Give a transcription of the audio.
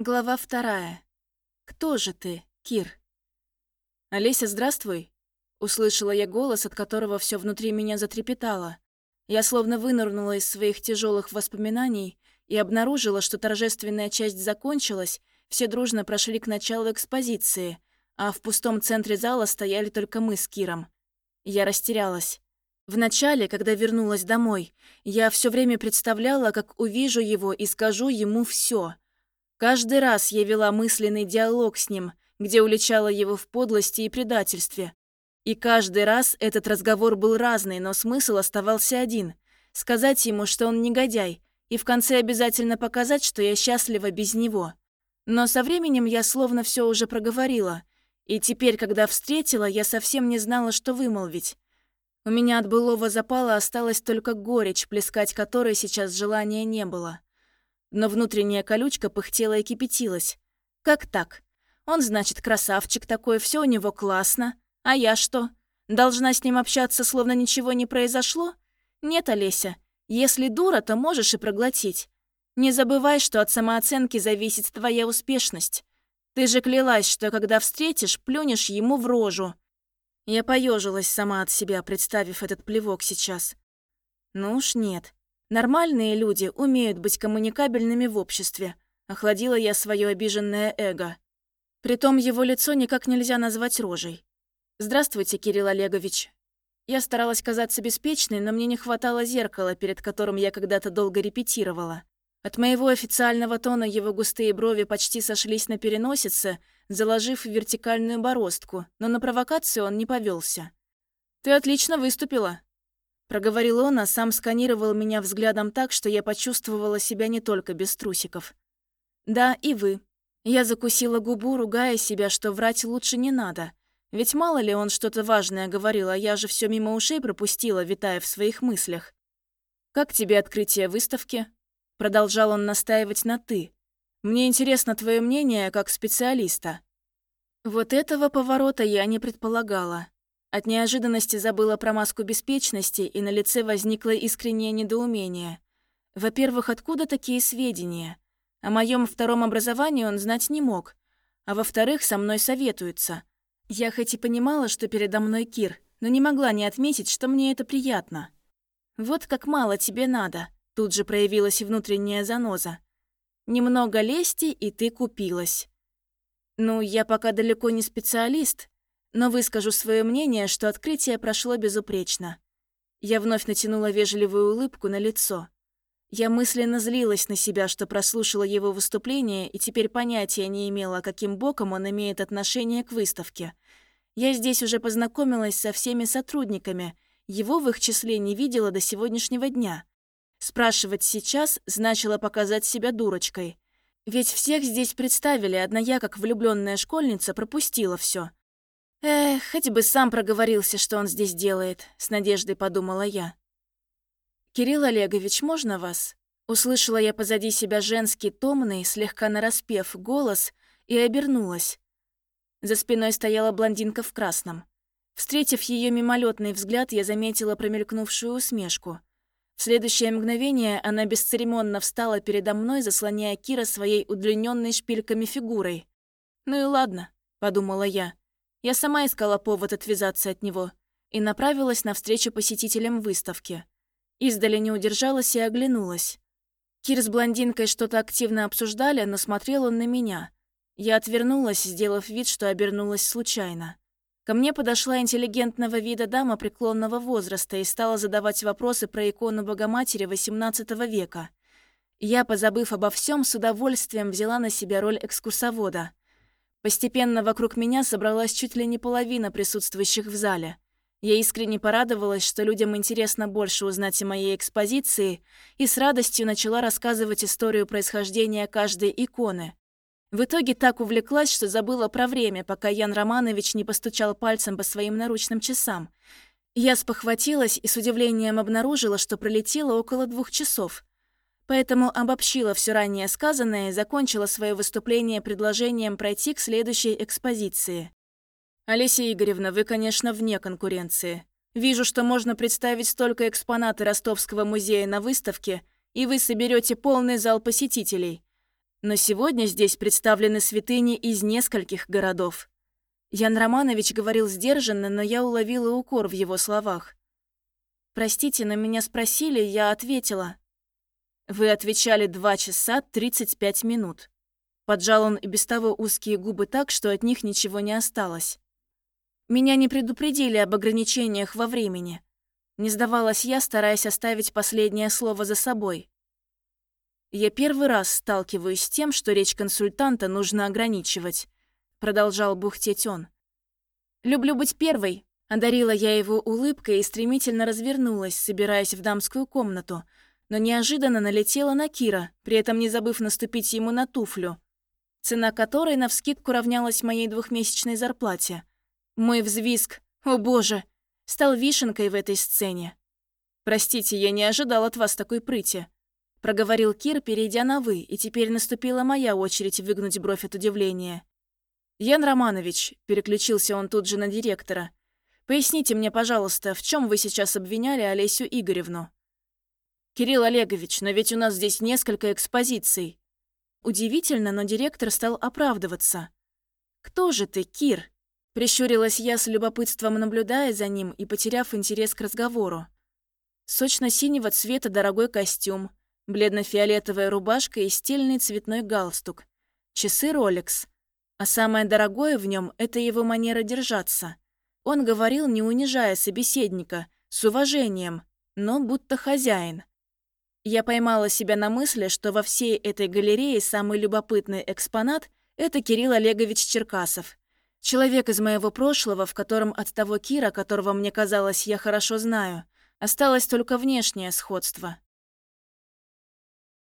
Глава вторая. Кто же ты, Кир? «Олеся, здравствуй!» Услышала я голос, от которого все внутри меня затрепетало. Я словно вынырнула из своих тяжелых воспоминаний и обнаружила, что торжественная часть закончилась, все дружно прошли к началу экспозиции, а в пустом центре зала стояли только мы с Киром. Я растерялась. Вначале, когда вернулась домой, я все время представляла, как увижу его и скажу ему все. Каждый раз я вела мысленный диалог с ним, где уличала его в подлости и предательстве. И каждый раз этот разговор был разный, но смысл оставался один – сказать ему, что он негодяй, и в конце обязательно показать, что я счастлива без него. Но со временем я словно все уже проговорила, и теперь, когда встретила, я совсем не знала, что вымолвить. У меня от былого запала осталась только горечь, плескать которой сейчас желания не было. Но внутренняя колючка пыхтела и кипятилась. Как так? Он, значит, красавчик такой, все у него классно. А я что? Должна с ним общаться, словно ничего не произошло? Нет, Олеся, если дура, то можешь и проглотить. Не забывай, что от самооценки зависит твоя успешность. Ты же клялась, что когда встретишь, плюнешь ему в рожу. Я поежилась сама от себя, представив этот плевок сейчас. Ну уж нет. Нормальные люди умеют быть коммуникабельными в обществе. Охладила я свое обиженное эго. Притом его лицо никак нельзя назвать рожей. «Здравствуйте, Кирилл Олегович». Я старалась казаться беспечной, но мне не хватало зеркала, перед которым я когда-то долго репетировала. От моего официального тона его густые брови почти сошлись на переносице, заложив вертикальную бороздку, но на провокацию он не повелся. «Ты отлично выступила», — проговорил он, а сам сканировал меня взглядом так, что я почувствовала себя не только без трусиков. «Да, и вы». Я закусила губу, ругая себя, что врать лучше не надо. Ведь мало ли он что-то важное говорил, а я же все мимо ушей пропустила, витая в своих мыслях. «Как тебе открытие выставки?» Продолжал он настаивать на «ты». «Мне интересно твое мнение как специалиста». Вот этого поворота я не предполагала. От неожиданности забыла про маску беспечности, и на лице возникло искреннее недоумение. Во-первых, откуда такие сведения? О моем втором образовании он знать не мог. А во-вторых, со мной советуются. Я хоть и понимала, что передо мной Кир, но не могла не отметить, что мне это приятно. Вот как мало тебе надо. Тут же проявилась внутренняя заноза. «Немного лести, и ты купилась». «Ну, я пока далеко не специалист, но выскажу свое мнение, что открытие прошло безупречно». Я вновь натянула вежливую улыбку на лицо. Я мысленно злилась на себя, что прослушала его выступление и теперь понятия не имела, каким боком он имеет отношение к выставке. Я здесь уже познакомилась со всеми сотрудниками, его в их числе не видела до сегодняшнего дня. Спрашивать сейчас значило показать себя дурочкой. Ведь всех здесь представили, одна я, как влюбленная школьница, пропустила все. Эх, хоть бы сам проговорился, что он здесь делает, с надеждой подумала я. «Кирилл Олегович, можно вас?» Услышала я позади себя женский, томный, слегка нараспев голос и обернулась. За спиной стояла блондинка в красном. Встретив ее мимолетный взгляд, я заметила промелькнувшую усмешку – в следующее мгновение она бесцеремонно встала передо мной, заслоняя Кира своей удлиненной шпильками фигурой. «Ну и ладно», — подумала я. Я сама искала повод отвязаться от него и направилась навстречу посетителям выставки. Издали не удержалась и оглянулась. Кир с блондинкой что-то активно обсуждали, но смотрел он на меня. Я отвернулась, сделав вид, что обернулась случайно. Ко мне подошла интеллигентного вида дама преклонного возраста и стала задавать вопросы про икону Богоматери XVIII века. Я, позабыв обо всем, с удовольствием взяла на себя роль экскурсовода. Постепенно вокруг меня собралась чуть ли не половина присутствующих в зале. Я искренне порадовалась, что людям интересно больше узнать о моей экспозиции, и с радостью начала рассказывать историю происхождения каждой иконы. В итоге так увлеклась, что забыла про время, пока Ян Романович не постучал пальцем по своим наручным часам. Я спохватилась и с удивлением обнаружила, что пролетело около двух часов. Поэтому обобщила все ранее сказанное и закончила свое выступление предложением пройти к следующей экспозиции. «Олеся Игоревна, вы, конечно, вне конкуренции. Вижу, что можно представить столько экспонаты Ростовского музея на выставке, и вы соберете полный зал посетителей. Но сегодня здесь представлены святыни из нескольких городов. Ян Романович говорил сдержанно, но я уловила укор в его словах. «Простите, но меня спросили, я ответила». «Вы отвечали два часа тридцать пять минут». Поджал он и без того узкие губы так, что от них ничего не осталось. Меня не предупредили об ограничениях во времени. Не сдавалась я, стараясь оставить последнее слово за собой. Я первый раз сталкиваюсь с тем, что речь консультанта нужно ограничивать продолжал бухтеть он. «Люблю быть первой», — одарила я его улыбкой и стремительно развернулась, собираясь в дамскую комнату, но неожиданно налетела на Кира, при этом не забыв наступить ему на туфлю, цена которой навскидку равнялась моей двухмесячной зарплате. Мой взвизг «О боже!» стал вишенкой в этой сцене. «Простите, я не ожидал от вас такой прыти», — проговорил Кир, перейдя на «вы», и теперь наступила моя очередь выгнуть бровь от удивления. «Ян Романович», — переключился он тут же на директора, «поясните мне, пожалуйста, в чем вы сейчас обвиняли Олесю Игоревну?» «Кирилл Олегович, но ведь у нас здесь несколько экспозиций». Удивительно, но директор стал оправдываться. «Кто же ты, Кир?» Прищурилась я с любопытством, наблюдая за ним и потеряв интерес к разговору. Сочно-синего цвета дорогой костюм, бледно-фиолетовая рубашка и стильный цветной галстук. Часы Rolex. А самое дорогое в нем – это его манера держаться. Он говорил, не унижая собеседника, с уважением, но будто хозяин. Я поймала себя на мысли, что во всей этой галерее самый любопытный экспонат – это Кирилл Олегович Черкасов. Человек из моего прошлого, в котором от того Кира, которого мне казалось я хорошо знаю, осталось только внешнее сходство.